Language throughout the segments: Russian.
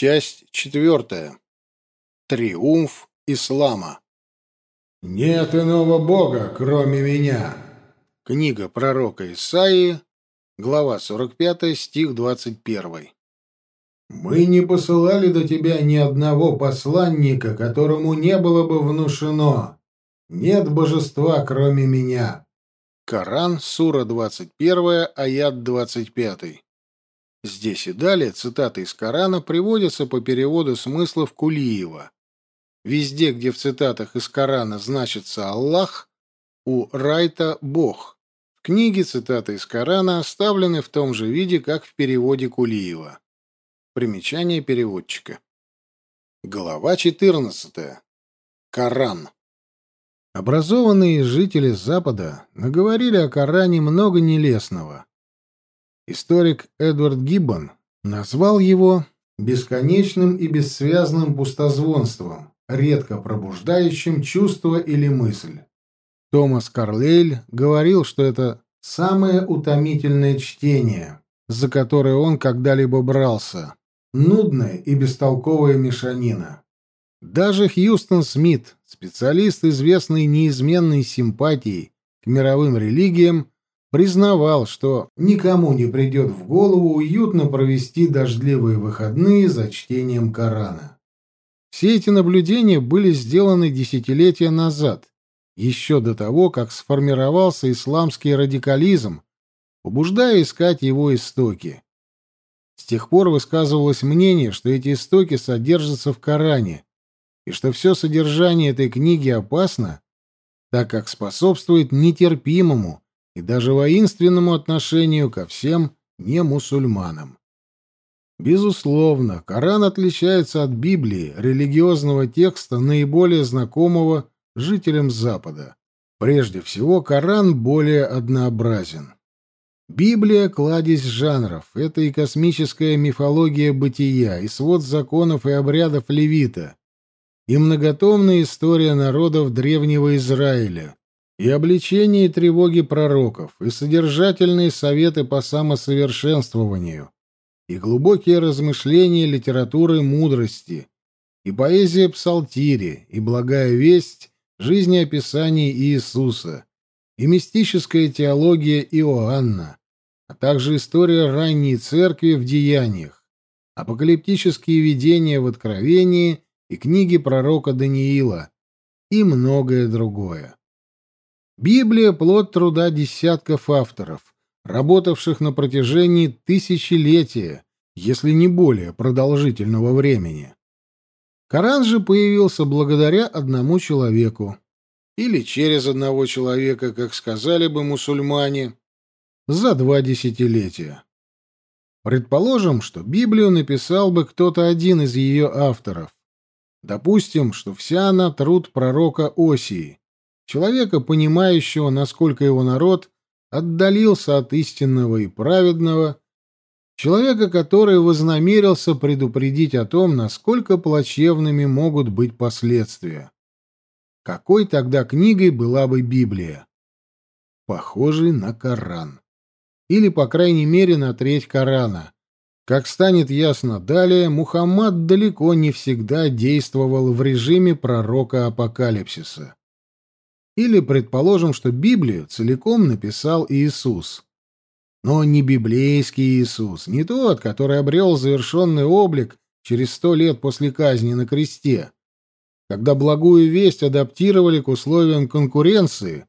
Часть четвертая. Триумф ислама. «Нет иного Бога, кроме меня». Книга пророка Исаии, глава 45, стих 21. «Мы не посылали до тебя ни одного посланника, которому не было бы внушено. Нет божества, кроме меня». Коран, сура 21, аят 25. Здесь и далее цитаты из Корана приводятся по переводу смыслов Кулиева. Везде, где в цитатах из Корана значится «Аллах», у Райта «Бог». В книге цитаты из Корана оставлены в том же виде, как в переводе Кулиева. Примечание переводчика. Глава 14. Коран. Образованные жители Запада наговорили о Коране много нелестного. Историк Эдвард Гиббон назвал его бесконечным и бессвязным пустозвонством, редко пробуждающим чувство или мысль. Томас Карлейль говорил, что это самое утомительное чтение, за которое он когда-либо брался, нудная и бестолковая мешанина. Даже Хьюстон Смит, специалист, известный неизменной симпатией к мировым религиям, признавал, что никому не придет в голову уютно провести дождливые выходные за чтением Корана. Все эти наблюдения были сделаны десятилетия назад, еще до того, как сформировался исламский радикализм, побуждая искать его истоки. С тех пор высказывалось мнение, что эти истоки содержатся в Коране, и что все содержание этой книги опасно, так как способствует нетерпимому, и даже воинственному отношению ко всем немусульманам. Безусловно, Коран отличается от Библии, религиозного текста, наиболее знакомого жителям Запада. Прежде всего, Коран более однообразен. Библия — кладезь жанров, это и космическая мифология бытия, и свод законов и обрядов левита, и многотомная история народов Древнего Израиля, и обличение тревоги пророков, и содержательные советы по самосовершенствованию, и глубокие размышления литературы мудрости, и поэзия псалтири, и благая весть жизнеописаний Иисуса, и мистическая теология Иоанна, а также история ранней церкви в деяниях, апокалиптические видения в Откровении и книги пророка Даниила, и многое другое. Библия — плод труда десятков авторов, работавших на протяжении тысячелетия, если не более продолжительного времени. Коран же появился благодаря одному человеку, или через одного человека, как сказали бы мусульмане, за два десятилетия. Предположим, что Библию написал бы кто-то один из ее авторов. Допустим, что вся она труд пророка Осии, человека, понимающего, насколько его народ отдалился от истинного и праведного, человека, который вознамерился предупредить о том, насколько плачевными могут быть последствия. Какой тогда книгой была бы Библия? Похожей на Коран. Или, по крайней мере, на треть Корана. Как станет ясно далее, Мухаммад далеко не всегда действовал в режиме пророка апокалипсиса. Или предположим, что Библию целиком написал Иисус. Но не библейский Иисус, не тот, который обрел завершенный облик через сто лет после казни на кресте, когда благую весть адаптировали к условиям конкуренции,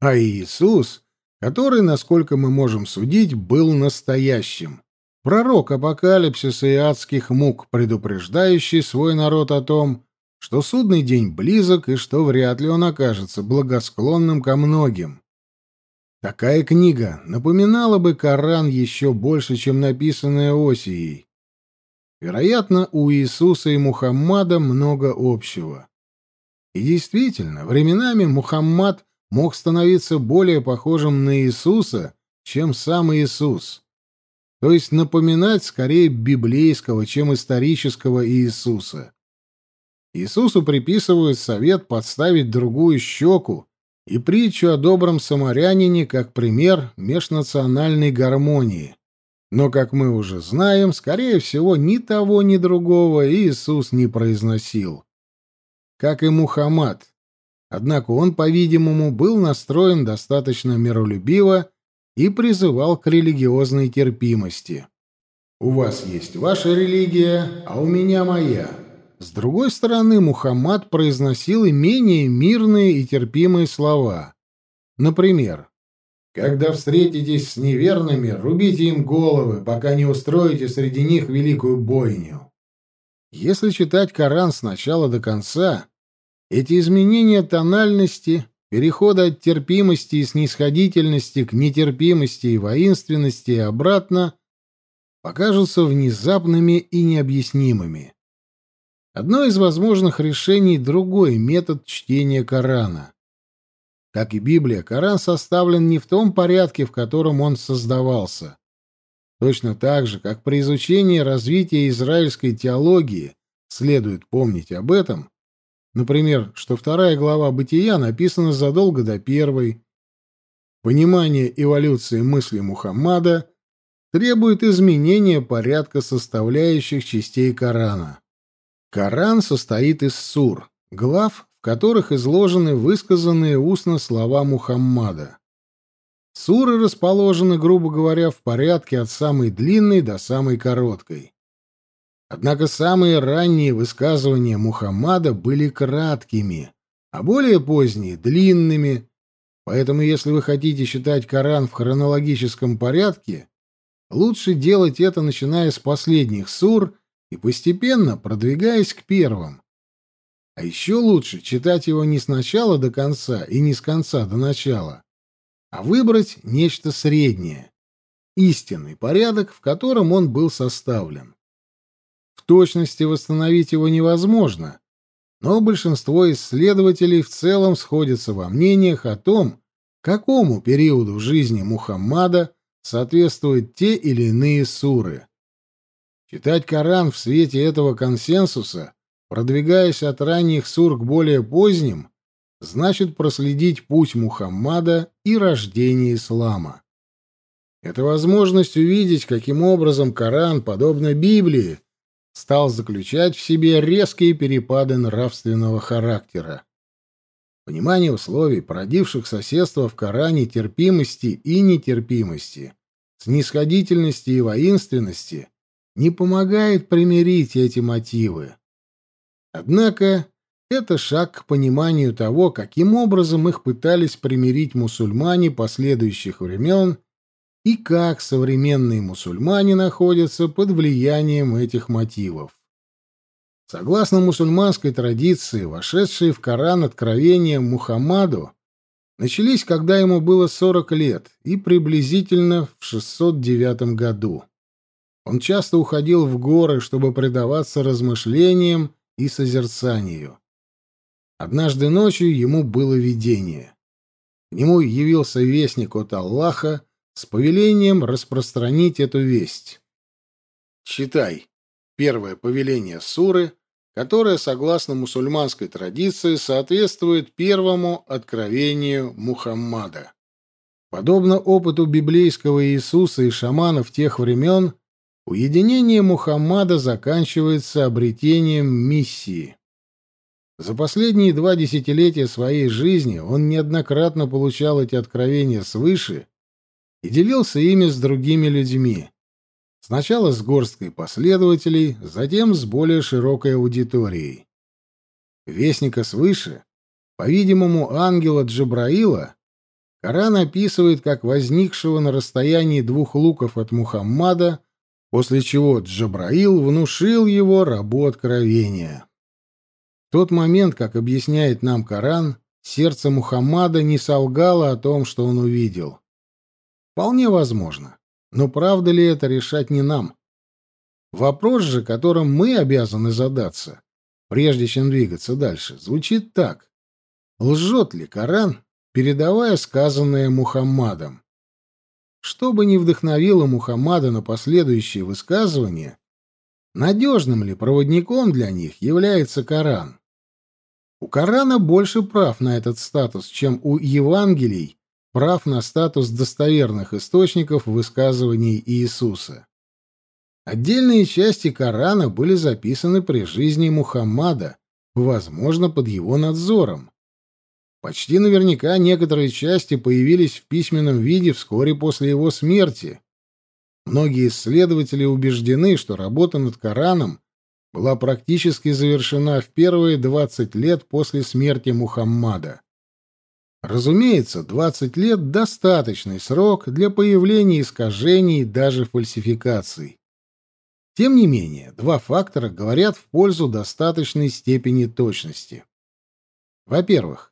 а Иисус, который, насколько мы можем судить, был настоящим. Пророк апокалипсиса и адских мук, предупреждающий свой народ о том, что судный день близок и что вряд ли он окажется благосклонным ко многим. Такая книга напоминала бы Коран еще больше, чем написанная Осией. Вероятно, у Иисуса и Мухаммада много общего. И действительно, временами Мухаммад мог становиться более похожим на Иисуса, чем сам Иисус. То есть напоминать скорее библейского, чем исторического Иисуса. Иисусу приписывают совет подставить другую щеку и притчу о добром самарянине как пример межнациональной гармонии. Но, как мы уже знаем, скорее всего, ни того, ни другого Иисус не произносил. Как и Мухаммад. Однако он, по-видимому, был настроен достаточно миролюбиво и призывал к религиозной терпимости. «У вас есть ваша религия, а у меня моя». С другой стороны, Мухаммад произносил и менее мирные и терпимые слова. Например, когда встретитесь с неверными, рубите им головы, пока не устроите среди них великую бойню. Если читать Коран с начала до конца, эти изменения тональности, перехода от терпимости и снисходительности к нетерпимости и воинственности и обратно, покажутся внезапными и необъяснимыми. Одно из возможных решений — другой метод чтения Корана. Как и Библия, Коран составлен не в том порядке, в котором он создавался. Точно так же, как при изучении развития израильской теологии следует помнить об этом, например, что вторая глава Бытия написана задолго до первой, понимание эволюции мысли Мухаммада требует изменения порядка составляющих частей Корана. Коран состоит из сур, глав, которых изложены высказанные устно слова Мухаммада. Суры расположены, грубо говоря, в порядке от самой длинной до самой короткой. Однако самые ранние высказывания Мухаммада были краткими, а более поздние — длинными, поэтому если вы хотите читать Коран в хронологическом порядке, лучше делать это, начиная с последних сур и постепенно продвигаясь к первым. А еще лучше читать его не с начала до конца и не с конца до начала, а выбрать нечто среднее, истинный порядок, в котором он был составлен. В точности восстановить его невозможно, но большинство исследователей в целом сходятся во мнениях о том, какому периоду в жизни Мухаммада соответствуют те или иные суры. Читать Коран в свете этого консенсуса Продвигаясь от ранних сур к более поздним, значит проследить путь Мухаммада и рождение ислама. Это возможность увидеть, каким образом Коран, подобно Библии, стал заключать в себе резкие перепады нравственного характера. Понимание условий, породивших соседство в Коране терпимости и нетерпимости, снисходительности и воинственности, не помогает примирить эти мотивы. Однако это шаг к пониманию того, каким образом их пытались примирить мусульмане последующих времен и как современные мусульмане находятся под влиянием этих мотивов. Согласно мусульманской традиции, вошедшие в Коран откровения Мухаммаду начались, когда ему было 40 лет, и приблизительно в 609 году. Он часто уходил в горы, чтобы предаваться размышлениям и созерцанию. Однажды ночью ему было видение. К нему явился вестник от Аллаха с повелением распространить эту весть. Читай. Первое повеление суры, которое, согласно мусульманской традиции, соответствует первому откровению Мухаммада. Подобно опыту библейского Иисуса и шаманов тех времен, Уединение Мухаммада заканчивается обретением миссии. За последние два десятилетия своей жизни он неоднократно получал эти откровения свыше и делился ими с другими людьми. Сначала с горсткой последователей, затем с более широкой аудиторией. Вестника свыше, по-видимому, ангела Джабраила, Коран описывает как возникшего на расстоянии двух луков от Мухаммада после чего Джабраил внушил его рабу откровения. В тот момент, как объясняет нам Коран, сердце Мухаммада не солгало о том, что он увидел. Вполне возможно. Но правда ли это решать не нам? Вопрос же, которым мы обязаны задаться, прежде чем двигаться дальше, звучит так. Лжет ли Коран, передавая сказанное Мухаммадом? Что бы ни вдохновило Мухаммада на последующие высказывания, надежным ли проводником для них является Коран? У Корана больше прав на этот статус, чем у Евангелий прав на статус достоверных источников высказываний Иисуса. Отдельные части Корана были записаны при жизни Мухаммада, возможно, под его надзором. Почти наверняка некоторые части появились в письменном виде вскоре после его смерти. Многие исследователи убеждены, что работа над Кораном была практически завершена в первые 20 лет после смерти Мухаммада. Разумеется, 20 лет — достаточный срок для появления искажений, даже фальсификаций. Тем не менее, два фактора говорят в пользу достаточной степени точности. Во-первых,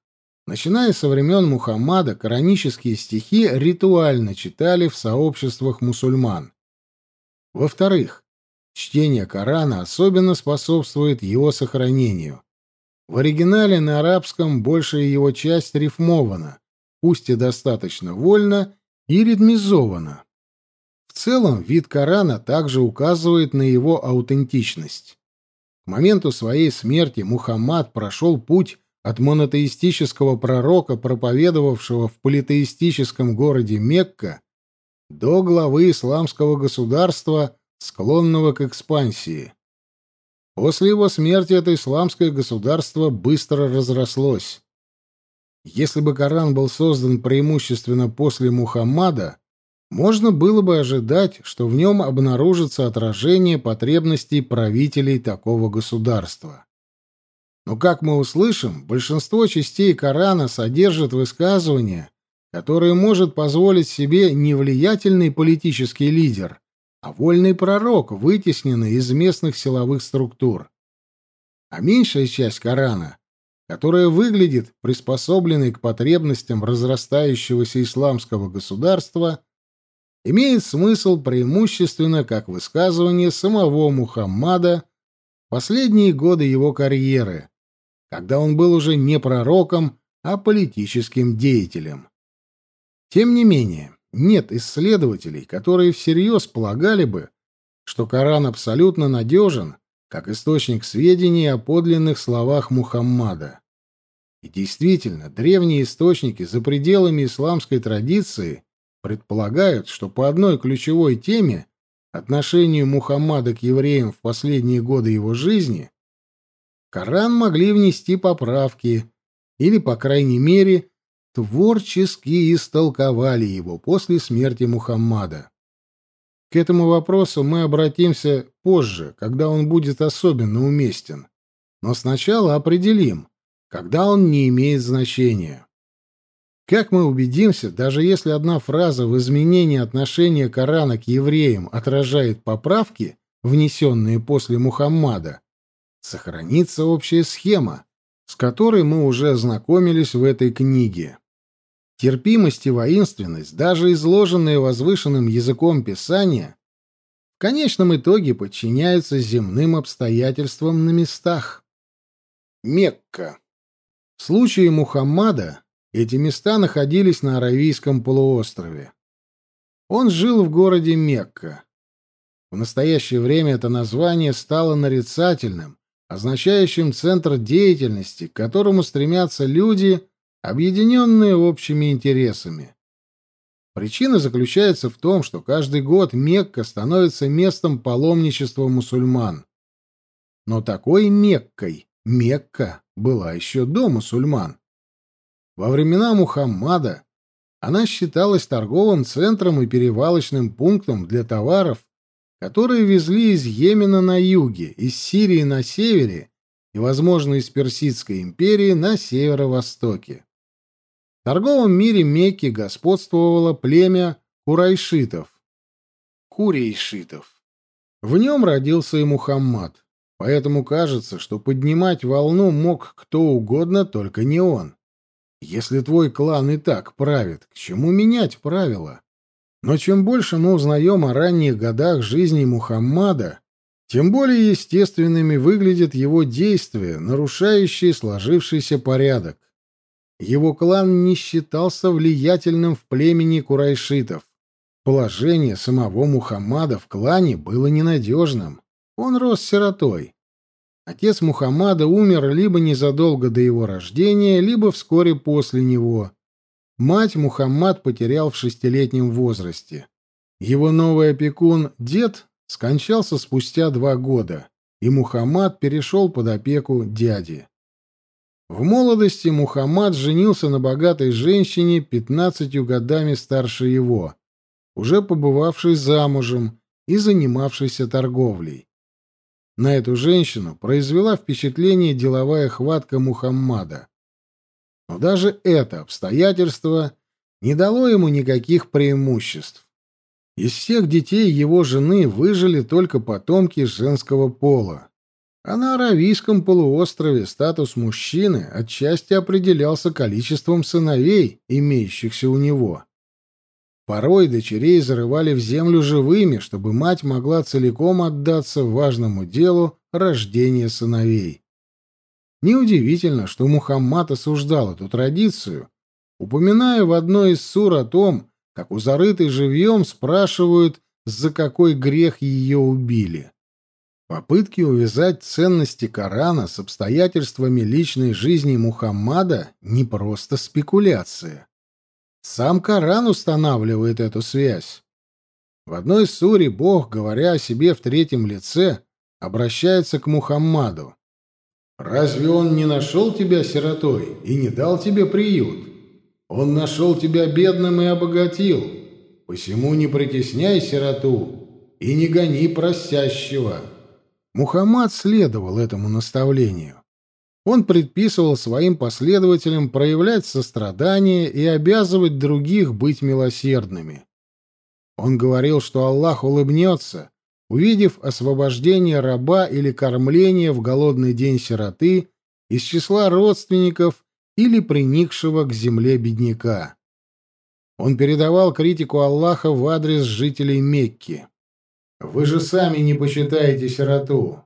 начиная со времен Мухаммада, коранические стихи ритуально читали в сообществах мусульман. Во-вторых, чтение Корана особенно способствует его сохранению. В оригинале на арабском большая его часть рифмована, пусть и достаточно вольно, и ритмизована. В целом, вид Корана также указывает на его аутентичность. К моменту своей смерти Мухаммад прошел путь от монотеистического пророка, проповедовавшего в политеистическом городе Мекка, до главы исламского государства, склонного к экспансии. После его смерти это исламское государство быстро разрослось. Если бы Коран был создан преимущественно после Мухаммада, можно было бы ожидать, что в нем обнаружится отражение потребностей правителей такого государства. Но, как мы услышим, большинство частей Корана содержит высказывания, которые может позволить себе не влиятельный политический лидер, а вольный пророк, вытесненный из местных силовых структур. А меньшая часть Корана, которая выглядит приспособленной к потребностям разрастающегося исламского государства, имеет смысл преимущественно как высказывание самого Мухаммада в последние годы его карьеры, когда он был уже не пророком, а политическим деятелем. Тем не менее, нет исследователей, которые всерьез полагали бы, что Коран абсолютно надежен, как источник сведений о подлинных словах Мухаммада. И действительно, древние источники за пределами исламской традиции предполагают, что по одной ключевой теме, отношению Мухаммада к евреям в последние годы его жизни, Коран могли внести поправки или, по крайней мере, творчески истолковали его после смерти Мухаммада. К этому вопросу мы обратимся позже, когда он будет особенно уместен. Но сначала определим, когда он не имеет значения. Как мы убедимся, даже если одна фраза в изменении отношения Корана к евреям отражает поправки, внесенные после Мухаммада, сохранится общая схема, с которой мы уже ознакомились в этой книге. Терпимость и воинственность, даже изложенные возвышенным языком Писания, в конечном итоге подчиняются земным обстоятельствам на местах. Мекка. В случае Мухаммада эти места находились на Аравийском полуострове. Он жил в городе Мекка. В настоящее время это название стало нарицательным, означающим центр деятельности, к которому стремятся люди, объединенные общими интересами. Причина заключается в том, что каждый год Мекка становится местом паломничества мусульман. Но такой Меккой Мекка была еще до мусульман. Во времена Мухаммада она считалась торговым центром и перевалочным пунктом для товаров, которые везли из Йемена на юге, из Сирии на севере и, возможно, из Персидской империи на северо-востоке. В торговом мире Мекки господствовало племя курайшитов. Курейшитов. В нем родился и Мухаммад, поэтому кажется, что поднимать волну мог кто угодно, только не он. Если твой клан и так правит, к чему менять правила? Но чем больше мы узнаем о ранних годах жизни Мухаммада, тем более естественными выглядят его действия, нарушающие сложившийся порядок. Его клан не считался влиятельным в племени курайшитов. Положение самого Мухаммада в клане было ненадежным. Он рос сиротой. Отец Мухаммада умер либо незадолго до его рождения, либо вскоре после него. Мать Мухаммад потерял в шестилетнем возрасте. Его новый опекун, дед, скончался спустя два года, и Мухаммад перешел под опеку дяди. В молодости Мухаммад женился на богатой женщине пятнадцатью годами старше его, уже побывавшей замужем и занимавшейся торговлей. На эту женщину произвела впечатление деловая хватка Мухаммада. Но даже это обстоятельство не дало ему никаких преимуществ. Из всех детей его жены выжили только потомки женского пола. А на Аравийском полуострове статус мужчины отчасти определялся количеством сыновей, имеющихся у него. Порой дочерей зарывали в землю живыми, чтобы мать могла целиком отдаться важному делу рождения сыновей. Неудивительно, что Мухаммад осуждал эту традицию, упоминая в одной из сур о том, как у зарытой живьем спрашивают, за какой грех ее убили. Попытки увязать ценности Корана с обстоятельствами личной жизни Мухаммада не просто спекуляция. Сам Коран устанавливает эту связь. В одной суре Бог, говоря о себе в третьем лице, обращается к Мухаммаду. «Разве он не нашел тебя сиротой и не дал тебе приют? Он нашел тебя бедным и обогатил. Посему не притесняй сироту и не гони просящего». Мухаммад следовал этому наставлению. Он предписывал своим последователям проявлять сострадание и обязывать других быть милосердными. Он говорил, что Аллах улыбнется, увидев освобождение раба или кормление в голодный день сироты из числа родственников или приникшего к земле бедняка. Он передавал критику Аллаха в адрес жителей Мекки. «Вы же сами не почитаете сироту,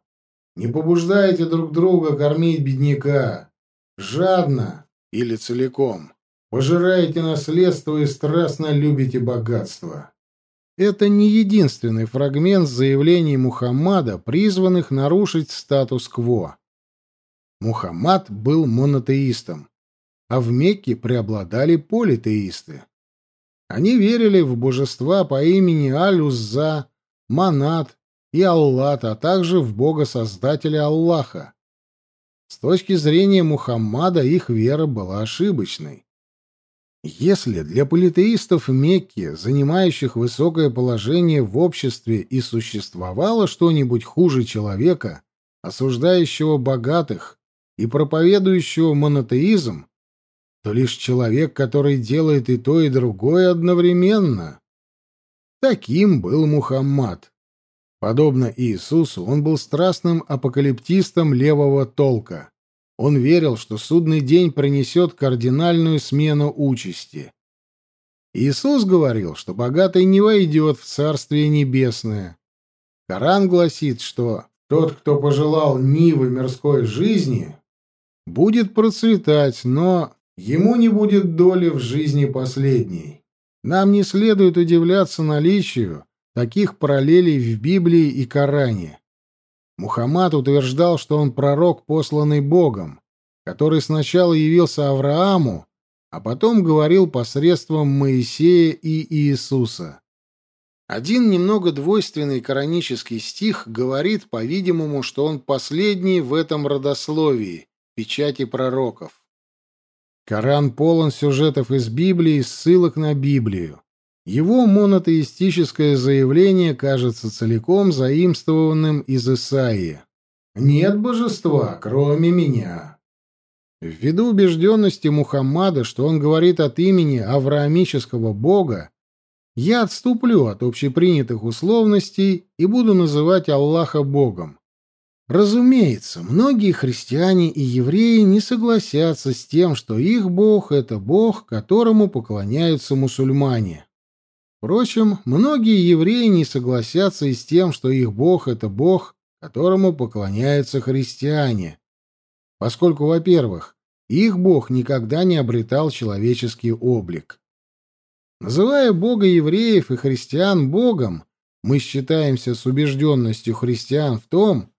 не побуждаете друг друга кормить бедняка, жадно или целиком, пожираете наследство и страстно любите богатство». Это не единственный фрагмент заявлений Мухаммада, призванных нарушить статус-кво. Мухаммад был монотеистом а в Мекке преобладали политеисты. Они верили в божества по имени Аль-Узза, Манат и Аллат, а также в бога-создателя Аллаха. С точки зрения Мухаммада их вера была ошибочной. Если для политеистов Мекки, занимающих высокое положение в обществе, и существовало что-нибудь хуже человека, осуждающего богатых и проповедующего монотеизм, то лишь человек, который делает и то, и другое одновременно. Таким был Мухаммад. Подобно Иисусу, он был страстным апокалиптистом левого толка. Он верил, что судный день принесет кардинальную смену участи. Иисус говорил, что богатый не войдет в Царствие Небесное. Коран гласит, что тот, кто пожелал нивы мирской жизни, будет процветать, но ему не будет доли в жизни последней. Нам не следует удивляться наличию таких параллелей в Библии и Коране. Мухаммад утверждал, что он пророк, посланный Богом, который сначала явился Аврааму, а потом говорил посредством Моисея и Иисуса. Один немного двойственный коранический стих говорит, по-видимому, что он последний в этом родословии, печати пророков. Коран полон сюжетов из Библии и ссылок на Библию. Его монотеистическое заявление кажется целиком заимствованным из Исаии. «Нет божества, кроме меня». Ввиду убежденности Мухаммада, что он говорит от имени авраамического бога, я отступлю от общепринятых условностей и буду называть Аллаха богом. Разумеется, многие христиане и евреи не согласятся с тем, что их бог — это бог, которому поклоняются мусульмане. Впрочем, многие евреи не согласятся и с тем, что их бог — это бог, которому поклоняются христиане. Поскольку, во-первых, их бог никогда не обретал человеческий облик. Называя бога евреев и христиан богом, мы считаемся с убежденностью христиан в том,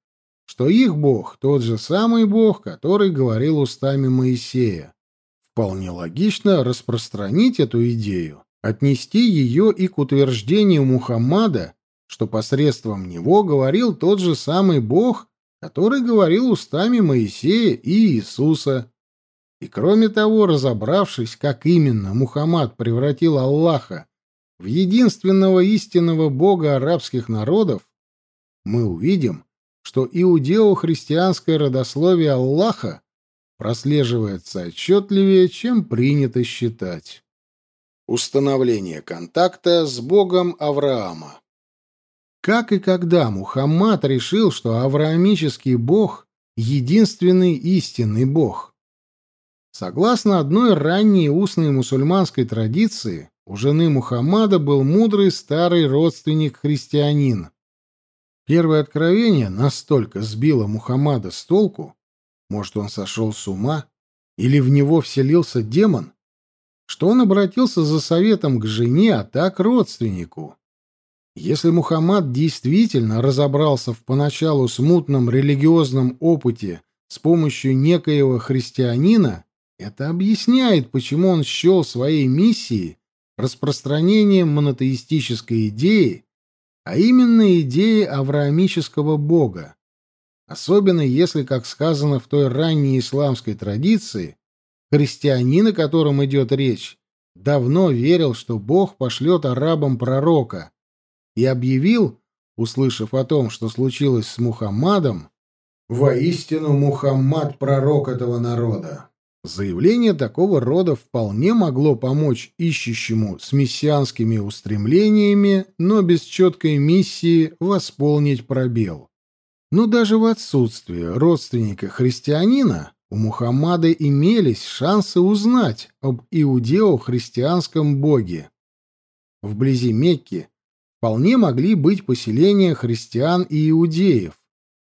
что их Бог — тот же самый Бог, который говорил устами Моисея. Вполне логично распространить эту идею, отнести ее и к утверждению Мухаммада, что посредством него говорил тот же самый Бог, который говорил устами Моисея и Иисуса. И кроме того, разобравшись, как именно Мухаммад превратил Аллаха в единственного истинного бога арабских народов, мы увидим, что иудео-христианское родословие Аллаха прослеживается отчетливее, чем принято считать. Установление контакта с богом Авраама Как и когда Мухаммад решил, что авраамический бог — единственный истинный бог? Согласно одной ранней устной мусульманской традиции, у жены Мухаммада был мудрый старый родственник-христианин. Первое откровение настолько сбило Мухаммада с толку, может, он сошел с ума, или в него вселился демон, что он обратился за советом к жене, а так родственнику. Если Мухаммад действительно разобрался в поначалу смутном религиозном опыте с помощью некоего христианина, это объясняет, почему он счел своей миссией распространением монотеистической идеи, а именно идеи авраамического бога. Особенно если, как сказано в той ранней исламской традиции, христианин, о котором идет речь, давно верил, что Бог пошлет арабам пророка, и объявил, услышав о том, что случилось с Мухаммадом, «Воистину Мухаммад — пророк этого народа». Заявление такого рода вполне могло помочь ищущему с мессианскими устремлениями, но без четкой миссии восполнить пробел. Но даже в отсутствии родственника христианина у Мухаммада имелись шансы узнать об иудео-христианском боге. Вблизи Мекки вполне могли быть поселения христиан и иудеев,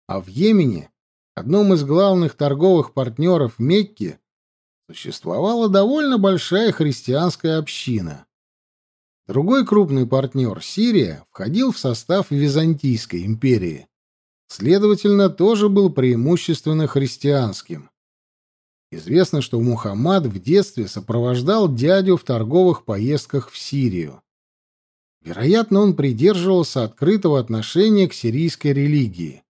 а в Йемене, одном из главных торговых партнеров Мекки, существовала довольно большая христианская община. Другой крупный партнер, Сирия, входил в состав Византийской империи. Следовательно, тоже был преимущественно христианским. Известно, что Мухаммад в детстве сопровождал дядю в торговых поездках в Сирию. Вероятно, он придерживался открытого отношения к сирийской религии.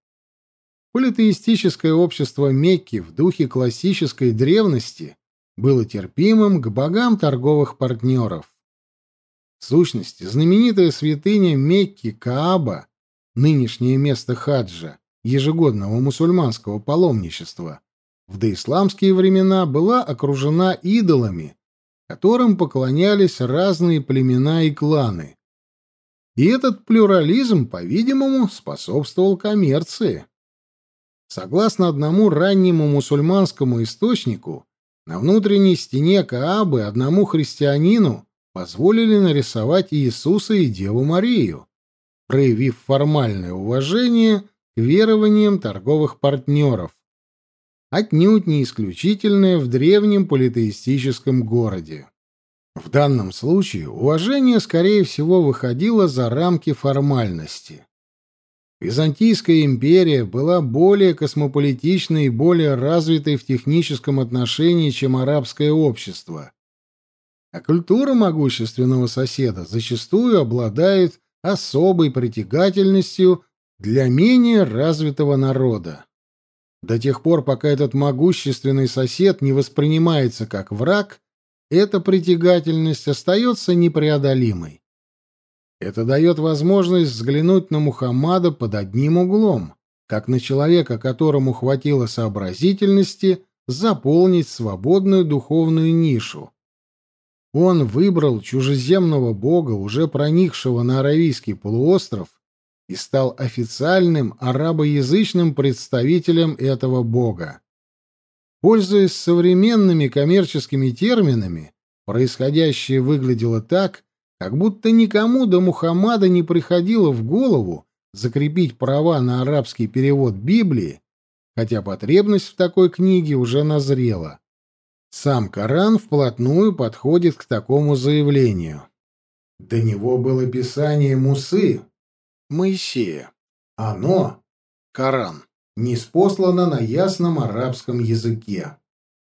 Политеистическое общество Мекки в духе классической древности было терпимым к богам торговых партнеров. В сущности, знаменитая святыня Мекки Кааба, нынешнее место хаджа, ежегодного мусульманского паломничества, в доисламские времена была окружена идолами, которым поклонялись разные племена и кланы. И этот плюрализм, по-видимому, способствовал коммерции. Согласно одному раннему мусульманскому источнику, на внутренней стене Каабы одному христианину позволили нарисовать Иисуса и Деву Марию, проявив формальное уважение к верованиям торговых партнеров, отнюдь не исключительное в древнем политеистическом городе. В данном случае уважение, скорее всего, выходило за рамки формальности. Византийская империя была более космополитичной и более развитой в техническом отношении, чем арабское общество. А культура могущественного соседа зачастую обладает особой притягательностью для менее развитого народа. До тех пор, пока этот могущественный сосед не воспринимается как враг, эта притягательность остается непреодолимой. Это дает возможность взглянуть на Мухаммада под одним углом, как на человека, которому хватило сообразительности заполнить свободную духовную нишу. Он выбрал чужеземного бога, уже проникшего на Аравийский полуостров, и стал официальным арабоязычным представителем этого бога. Пользуясь современными коммерческими терминами, происходящее выглядело так, как будто никому до Мухаммада не приходило в голову закрепить права на арабский перевод Библии, хотя потребность в такой книге уже назрела. Сам Коран вплотную подходит к такому заявлению. До него было писание Мусы, Моисея. Оно, Коран, неспослано на ясном арабском языке.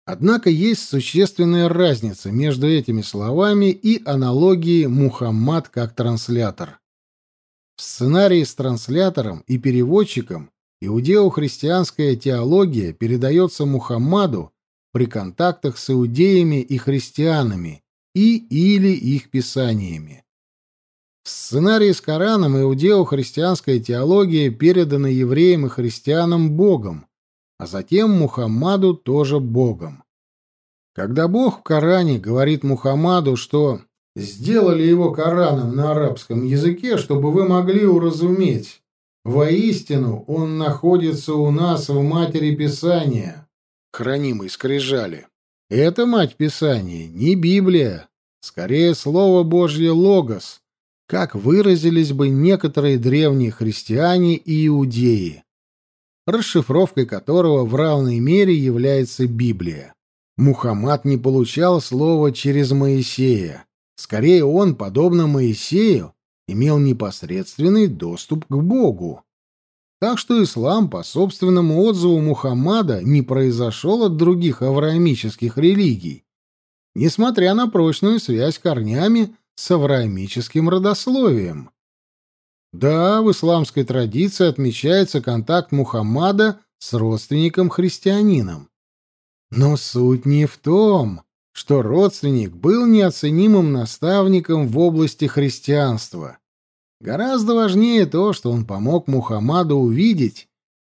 Однако есть существенная разница между этими словами и аналогией «Мухаммад» как транслятор. В сценарии с транслятором и переводчиком иудео-христианская теология передается Мухаммаду при контактах с иудеями и христианами и или их писаниями. В сценарии с Кораном иудео-христианская теология передана евреям и христианам Богом, а затем Мухаммаду тоже Богом. Когда Бог в Коране говорит Мухаммаду, что «сделали его Кораном на арабском языке, чтобы вы могли уразуметь, воистину он находится у нас в матери Писания, хранимой скрижали». Это мать Писания, не Библия, скорее Слово Божье Логос, как выразились бы некоторые древние христиане и иудеи расшифровкой которого в равной мере является Библия. Мухаммад не получал слова через Моисея. Скорее, он, подобно Моисею, имел непосредственный доступ к Богу. Так что ислам, по собственному отзыву Мухаммада, не произошел от других авраамических религий, несмотря на прочную связь корнями с авраамическим родословием. Да, в исламской традиции отмечается контакт Мухаммада с родственником-христианином. Но суть не в том, что родственник был неоценимым наставником в области христианства. Гораздо важнее то, что он помог Мухаммаду увидеть,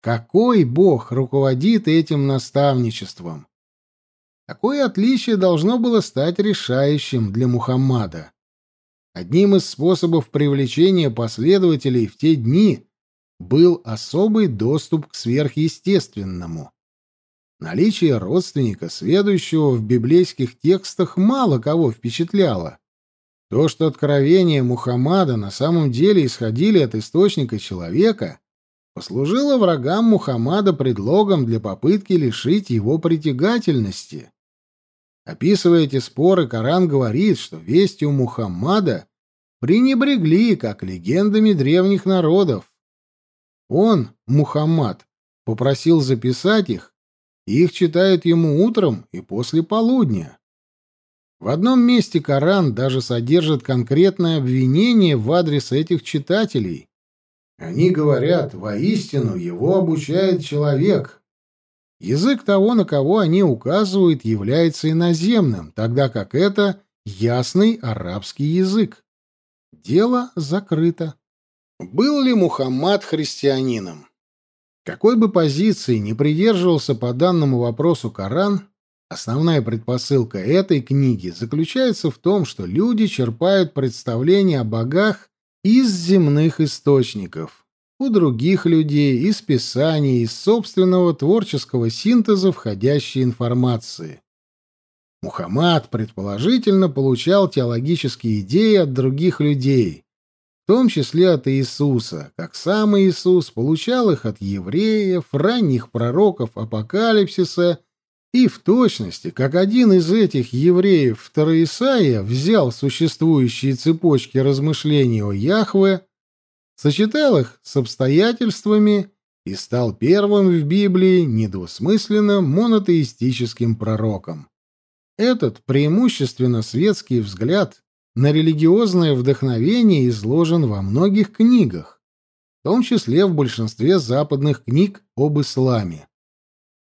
какой Бог руководит этим наставничеством. Такое отличие должно было стать решающим для Мухаммада. Одним из способов привлечения последователей в те дни был особый доступ к сверхъестественному. Наличие родственника, сведущего в библейских текстах, мало кого впечатляло. То, что откровения Мухаммада на самом деле исходили от источника человека, послужило врагам Мухаммада предлогом для попытки лишить его притягательности. Описывая эти споры, Коран говорит, что вестью Мухаммада пренебрегли, как легендами древних народов. Он, Мухаммад, попросил записать их, и их читают ему утром и после полудня. В одном месте Коран даже содержит конкретное обвинение в адрес этих читателей. Они говорят, воистину его обучает человек, Язык того, на кого они указывают, является иноземным, тогда как это ясный арабский язык. Дело закрыто. Был ли Мухаммад христианином? Какой бы позиции не придерживался по данному вопросу Коран, основная предпосылка этой книги заключается в том, что люди черпают представления о богах из земных источников у других людей, из писаний, из собственного творческого синтеза входящей информации. Мухаммад, предположительно, получал теологические идеи от других людей, в том числе от Иисуса, как сам Иисус получал их от евреев, ранних пророков апокалипсиса, и в точности, как один из этих евреев, второй Исаия, взял существующие цепочки размышлений о Яхве сочетал их с обстоятельствами и стал первым в Библии недвусмысленно монотеистическим пророком. Этот преимущественно светский взгляд на религиозное вдохновение изложен во многих книгах, в том числе в большинстве западных книг об исламе.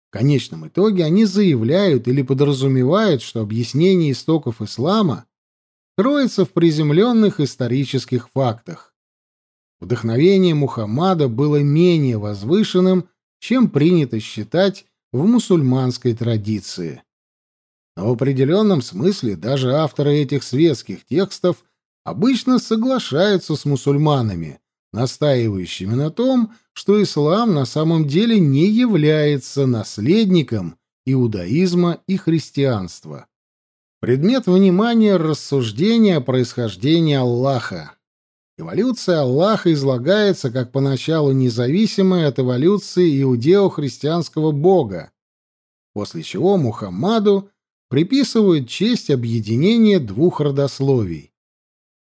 В конечном итоге они заявляют или подразумевают, что объяснение истоков ислама кроется в приземленных исторических фактах. Вдохновение Мухаммада было менее возвышенным, чем принято считать в мусульманской традиции. Но в определенном смысле даже авторы этих светских текстов обычно соглашаются с мусульманами, настаивающими на том, что ислам на самом деле не является наследником иудаизма и христианства. Предмет внимания рассуждения о происхождении Аллаха. Эволюция Аллаха излагается как поначалу независимая от эволюции иудео-христианского бога, после чего Мухаммаду приписывают честь объединения двух родословий.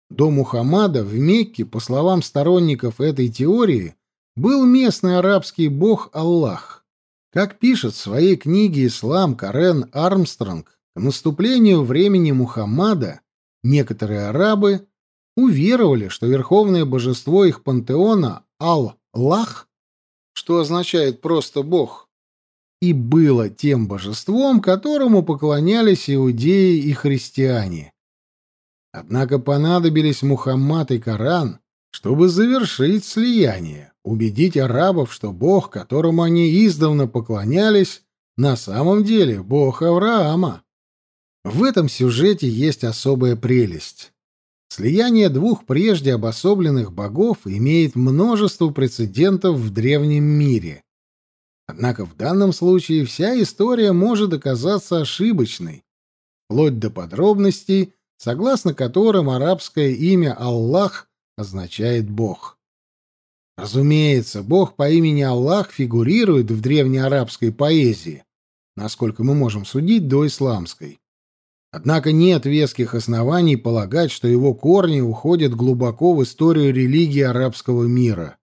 До Мухаммада в Мекке, по словам сторонников этой теории, был местный арабский бог Аллах. Как пишет в своей книге «Ислам» Карен Армстронг, к наступлению времени Мухаммада некоторые арабы уверовали, что верховное божество их пантеона Ал-Лах, что означает просто «бог», и было тем божеством, которому поклонялись иудеи и христиане. Однако понадобились Мухаммад и Коран, чтобы завершить слияние, убедить арабов, что Бог, которому они издавна поклонялись, на самом деле Бог Авраама. В этом сюжете есть особая прелесть. Слияние двух прежде обособленных богов имеет множество прецедентов в древнем мире. Однако в данном случае вся история может оказаться ошибочной, вплоть до подробностей, согласно которым арабское имя Аллах означает «бог». Разумеется, бог по имени Аллах фигурирует в древнеарабской поэзии, насколько мы можем судить, до исламской. Однако нет веских оснований полагать, что его корни уходят глубоко в историю религии арабского мира.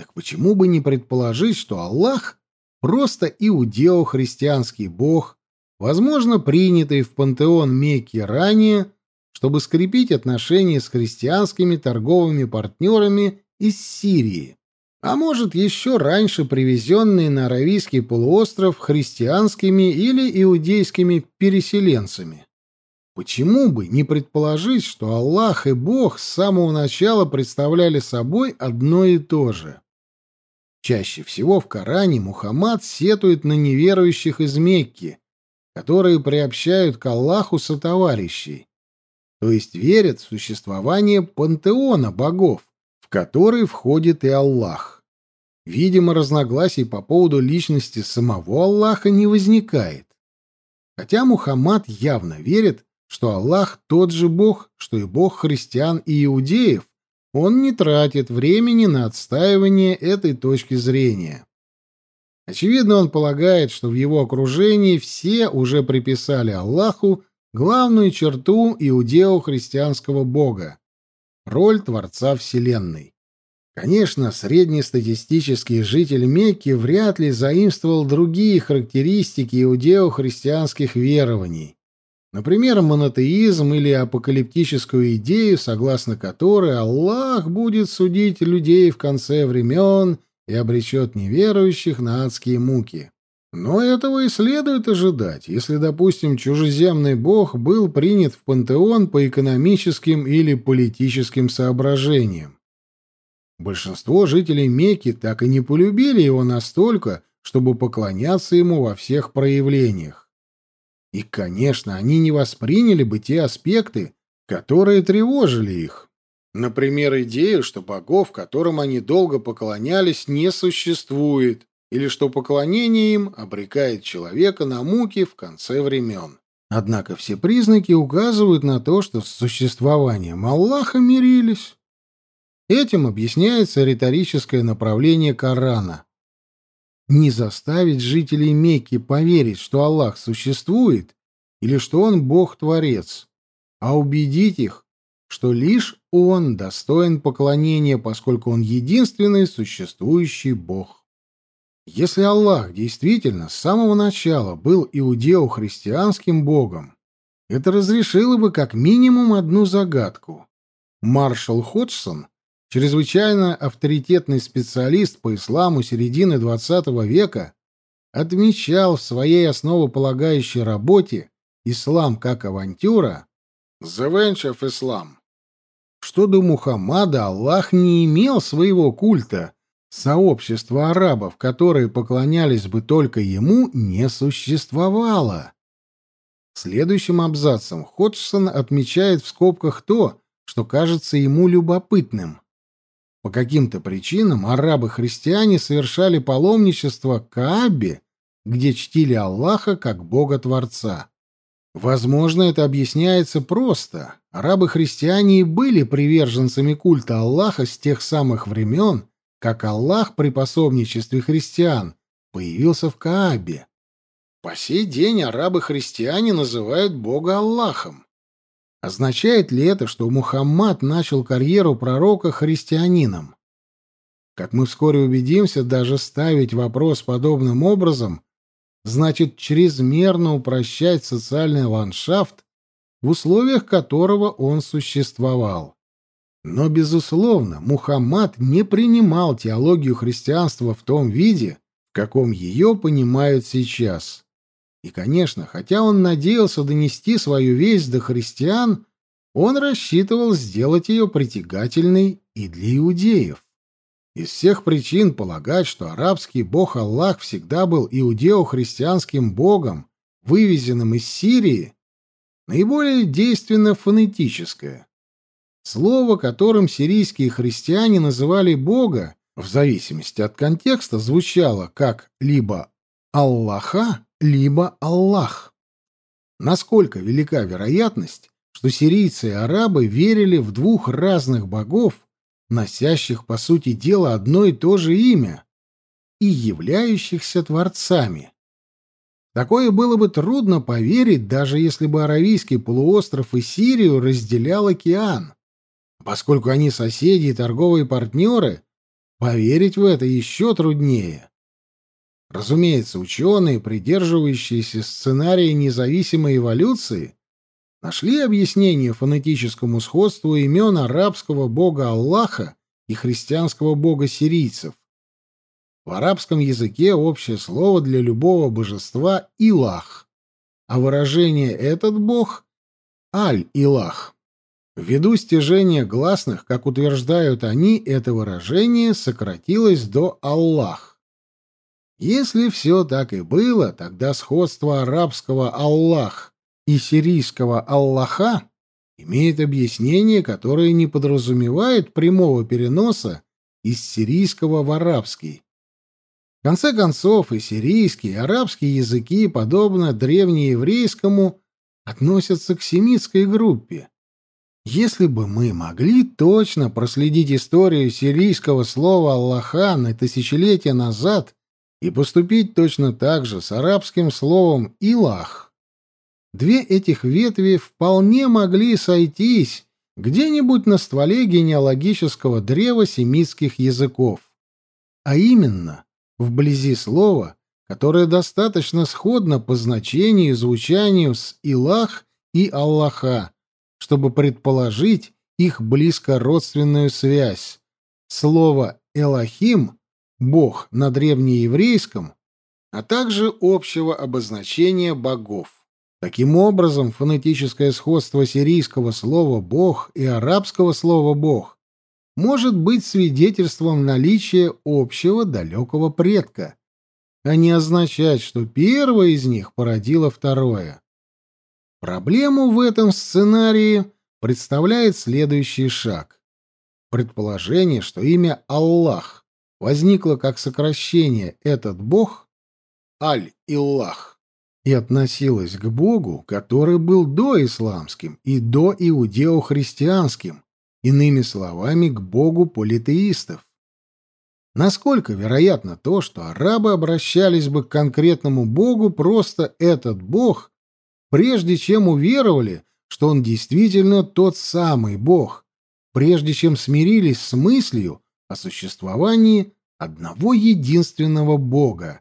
Так почему бы не предположить, что Аллах просто иудео-христианский бог, возможно, принятый в пантеон Мекки ранее, чтобы скрепить отношения с христианскими торговыми партнерами из Сирии, а может, еще раньше привезенные на Аравийский полуостров христианскими или иудейскими переселенцами. Почему бы не предположить, что Аллах и Бог с самого начала представляли собой одно и то же? Чаще всего в Коране Мухаммад сетует на неверующих из Мекки, которые приобщают к Аллаху сотоварищей, то есть верят в существование пантеона богов, в который входит и Аллах. Видимо, разногласий по поводу личности самого Аллаха не возникает. Хотя Мухаммад явно верит, что Аллах тот же Бог, что и Бог христиан и иудеев, он не тратит времени на отстаивание этой точки зрения. Очевидно, он полагает, что в его окружении все уже приписали Аллаху главную черту иудео-христианского бога — роль Творца Вселенной. Конечно, среднестатистический житель Мекки вряд ли заимствовал другие характеристики иудео-христианских верований, например, монотеизм или апокалиптическую идею, согласно которой Аллах будет судить людей в конце времен и обречет неверующих на адские муки. Но этого и следует ожидать, если, допустим, чужеземный бог был принят в пантеон по экономическим или политическим соображениям. Большинство жителей Мекки так и не полюбили его настолько, чтобы поклоняться ему во всех проявлениях. И, конечно, они не восприняли бы те аспекты, которые тревожили их. Например, идею, что богов, которым они долго поклонялись, не существует, или что поклонение им обрекает человека на муки в конце времен. Однако все признаки указывают на то, что с существованием Аллаха мирились. Этим объясняется риторическое направление Корана. Не заставить жителей Мекки поверить, что Аллах существует или что Он Бог-творец, а убедить их, что лишь Он достоин поклонения, поскольку Он единственный существующий Бог. Если Аллах действительно с самого начала был иудео-христианским богом, это разрешило бы как минимум одну загадку. Маршал Ходжсон, чрезвычайно авторитетный специалист по исламу середины XX века, отмечал в своей основополагающей работе «Ислам как авантюра» «The Venge of Islam», что до Мухаммада Аллах не имел своего культа – Сообщества арабов, которые поклонялись бы только ему, не существовало. Следующим абзацем Ходжсон отмечает в скобках то, что кажется ему любопытным. По каким-то причинам арабы-христиане совершали паломничество к Каабе, где чтили Аллаха как Бога-творца. Возможно, это объясняется просто. Арабы-христиане и были приверженцами культа Аллаха с тех самых времен, как Аллах при пособничестве христиан появился в Каабе. По сей день арабы-христиане называют Бога Аллахом. Означает ли это, что Мухаммад начал карьеру пророка христианином? Как мы вскоре убедимся, даже ставить вопрос подобным образом значит чрезмерно упрощать социальный ландшафт, в условиях которого он существовал. Но, безусловно, Мухаммад не принимал теологию христианства в том виде, в каком ее понимают сейчас. И, конечно, хотя он надеялся донести свою весть до христиан, он рассчитывал сделать ее притягательной и для иудеев. Из всех причин полагать, что арабский бог Аллах всегда был иудео-христианским богом, вывезенным из Сирии, наиболее действенно фонетическое. Слово, которым сирийские христиане называли бога, в зависимости от контекста, звучало как либо «Аллаха», либо «Аллах». Насколько велика вероятность, что сирийцы и арабы верили в двух разных богов, носящих, по сути дела, одно и то же имя и являющихся творцами. Такое было бы трудно поверить, даже если бы Аравийский полуостров и Сирию разделял океан. Поскольку они соседи и торговые партнеры, поверить в это еще труднее. Разумеется, ученые, придерживающиеся сценария независимой эволюции, нашли объяснение фонетическому сходству имен арабского бога Аллаха и христианского бога сирийцев. В арабском языке общее слово для любого божества — «илах», а выражение «этот бог» — «аль-илах». Ввиду стяжения гласных, как утверждают они, это выражение сократилось до «Аллах». Если все так и было, тогда сходство арабского «Аллах» и сирийского Аллаха имеет объяснение, которое не подразумевает прямого переноса из сирийского в арабский. В конце концов, и сирийский, и арабский языки, подобно древнееврейскому, относятся к семитской группе. Если бы мы могли точно проследить историю сирийского слова «Аллаха» на тысячелетия назад и поступить точно так же с арабским словом «Илах», Две этих ветви вполне могли сойтись где-нибудь на стволе генеалогического древа семитских языков. А именно, вблизи слова, которое достаточно сходно по значению и звучанию с «Илах» и «Аллаха», чтобы предположить их близкородственную связь. Слово «Элохим» — «бог» на древнееврейском, а также общего обозначения богов. Таким образом, фонетическое сходство сирийского слова «бог» и арабского слова «бог» может быть свидетельством наличия общего далекого предка, а не означать, что первое из них породило второе. Проблему в этом сценарии представляет следующий шаг. Предположение, что имя Аллах возникло как сокращение «этот бог» Аль-Иллах и относилась к Богу, который был доисламским и доиудеохристианским, иными словами, к Богу политеистов. Насколько вероятно то, что арабы обращались бы к конкретному Богу просто этот Бог, прежде чем уверовали, что он действительно тот самый Бог, прежде чем смирились с мыслью о существовании одного единственного Бога,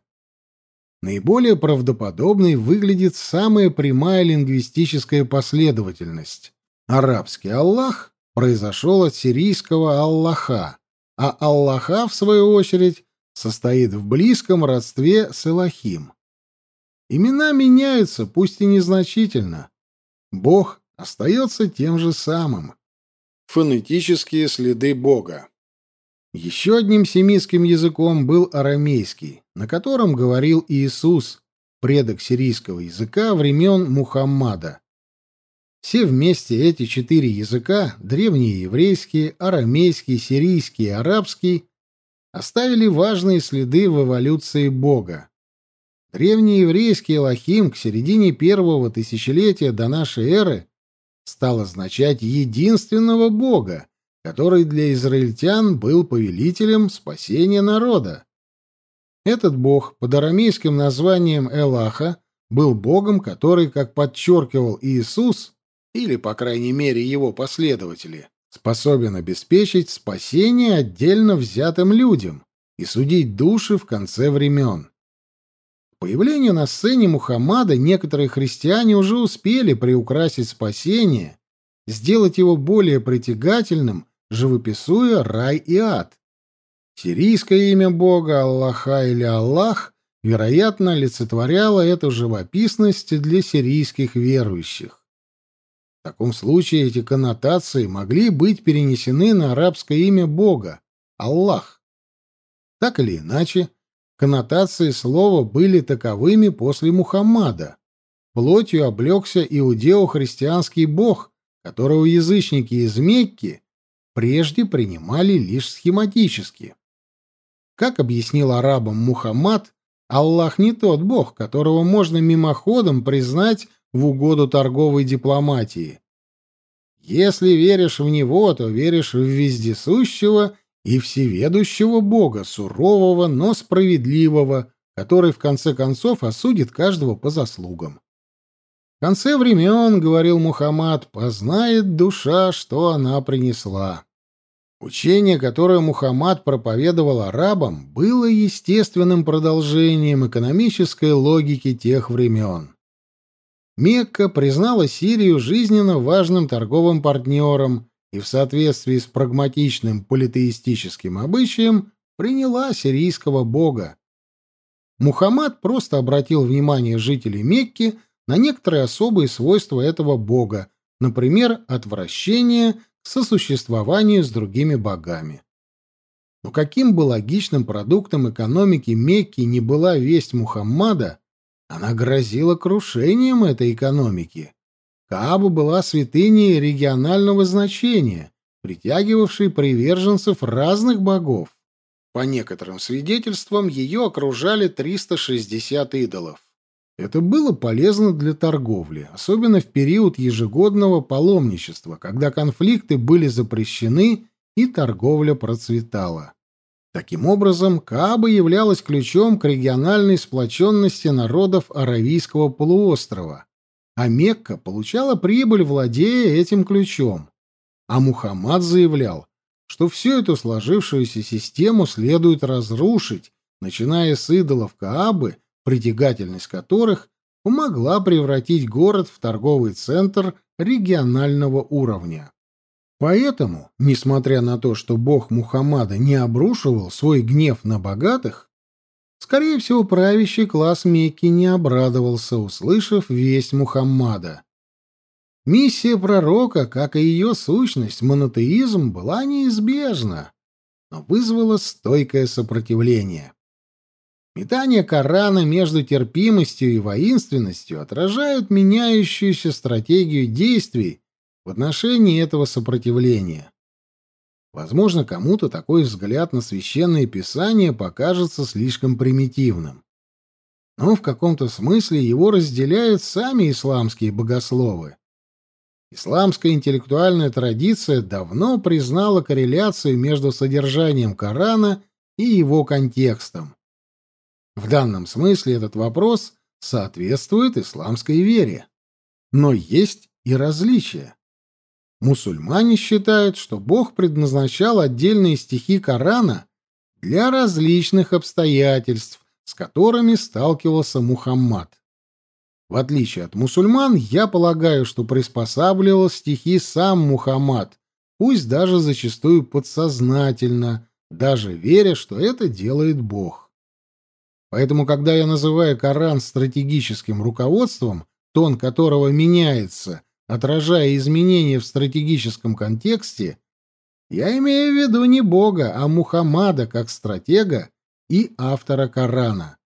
наиболее правдоподобной выглядит самая прямая лингвистическая последовательность. Арабский Аллах произошел от сирийского Аллаха, а Аллаха, в свою очередь, состоит в близком родстве с Элохим. Имена меняются, пусть и незначительно. Бог остается тем же самым. Фонетические следы Бога. Еще одним семитским языком был арамейский, на котором говорил Иисус, предок сирийского языка времен Мухаммада. Все вместе эти четыре языка, древние еврейские, арамейский, сирийский и арабский, оставили важные следы в эволюции Бога. Древнееврейский Элохим к середине первого тысячелетия до нашей эры стал означать единственного Бога, который для израильтян был повелителем спасения народа. Этот бог под арамейским названием Элаха был богом, который, как подчеркивал Иисус, или, по крайней мере, его последователи, способен обеспечить спасение отдельно взятым людям и судить души в конце времен. К появлению на сцене Мухаммада некоторые христиане уже успели приукрасить спасение, сделать его более притягательным, живописуя рай и ад. Сирийское имя Бога, Аллаха или Аллах, вероятно, олицетворяло эту живописность для сирийских верующих. В таком случае эти коннотации могли быть перенесены на арабское имя Бога — Аллах. Так или иначе, коннотации слова были таковыми после Мухаммада. Плотью облегся иудео-христианский бог, которого язычники из Мекки прежде принимали лишь схематически. Как объяснил арабам Мухаммад, Аллах не тот бог, которого можно мимоходом признать в угоду торговой дипломатии. Если веришь в него, то веришь в вездесущего и всеведущего Бога, сурового, но справедливого, который в конце концов осудит каждого по заслугам. В конце времен, — говорил Мухаммад, — познает душа, что она принесла. Учение, которое Мухаммад проповедовал арабам, было естественным продолжением экономической логики тех времен. Мекка признала Сирию жизненно важным торговым партнером и в соответствии с прагматичным политеистическим обычаем приняла сирийского бога. Мухаммад просто обратил внимание жителей Мекки на некоторые особые свойства этого бога, например, отвращение к сосуществованию с другими богами. Но каким бы логичным продуктом экономики Мекки не была весть Мухаммада, она грозила крушением этой экономики. Кааба была святыней регионального значения, притягивавшей приверженцев разных богов. По некоторым свидетельствам, ее окружали 360 идолов. Это было полезно для торговли, особенно в период ежегодного паломничества, когда конфликты были запрещены и торговля процветала. Таким образом, Кааба являлась ключом к региональной сплоченности народов Аравийского полуострова, а Мекка получала прибыль, владея этим ключом. А Мухаммад заявлял, что всю эту сложившуюся систему следует разрушить, начиная с идолов Каабы, притягательность которых помогла превратить город в торговый центр регионального уровня. Поэтому, несмотря на то, что бог Мухаммада не обрушивал свой гнев на богатых, скорее всего, правящий класс Мекки не обрадовался, услышав весть Мухаммада. Миссия пророка, как и ее сущность, монотеизм, была неизбежна, но вызвала стойкое сопротивление. Метание Корана между терпимостью и воинственностью отражают меняющуюся стратегию действий в отношении этого сопротивления. Возможно, кому-то такой взгляд на священное писание покажется слишком примитивным. Но в каком-то смысле его разделяют сами исламские богословы. Исламская интеллектуальная традиция давно признала корреляцию между содержанием Корана и его контекстом. В данном смысле этот вопрос соответствует исламской вере. Но есть и различия. Мусульмане считают, что Бог предназначал отдельные стихи Корана для различных обстоятельств, с которыми сталкивался Мухаммад. В отличие от мусульман, я полагаю, что приспосабливал стихи сам Мухаммад, пусть даже зачастую подсознательно, даже веря, что это делает Бог. Поэтому, когда я называю Коран стратегическим руководством, тон которого меняется отражая изменения в стратегическом контексте, я имею в виду не Бога, а Мухаммада как стратега и автора Корана.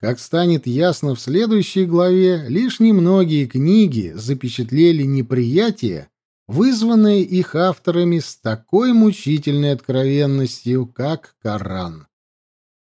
Как станет ясно в следующей главе, лишь немногие книги запечатлели неприятие, вызванное их авторами с такой мучительной откровенностью, как Коран.